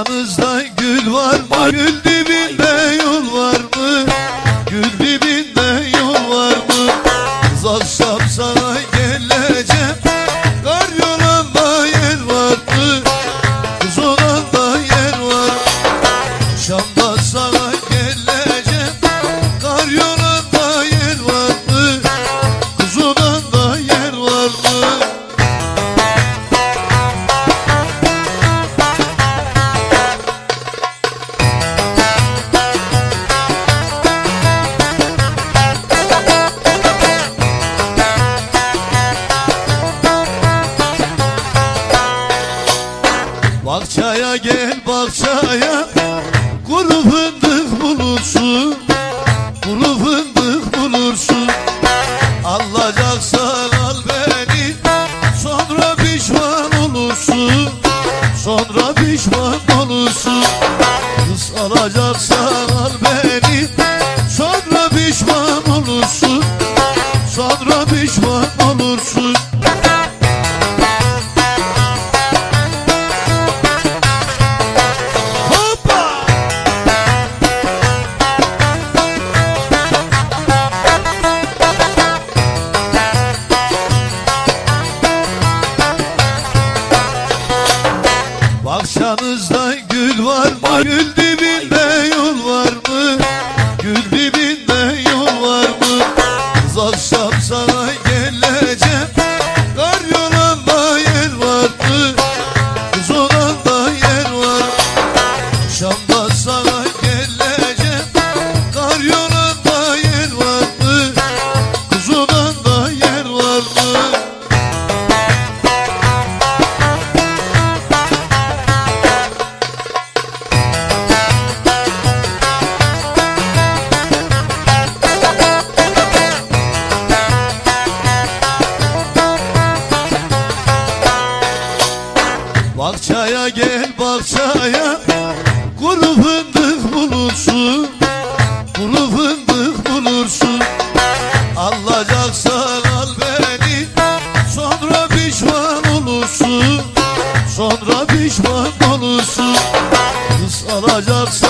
Aranızda gül var mı? Gül dibinde yol var mı? Gül dibinde yol bahçeye Kuru fındık bulursun. Kuru fındık bulursun. Alacaksan al beni. Sonra pişman olursun. Sonra pişman olursun. Kız alacaksan al beni. Sonra pişman olursun. Sonra pişman Bahçanızda gül var mı? Gül dibinde yol var mı? Gül dibinde yol var mı? Kız akşam sana geleceğim gel bahçaya Kuru fındık bulursun. Kuru fındık bulursun. Alacaksan al beni Sonra pişman olursun. Sonra pişman olursun. Kız alacaksan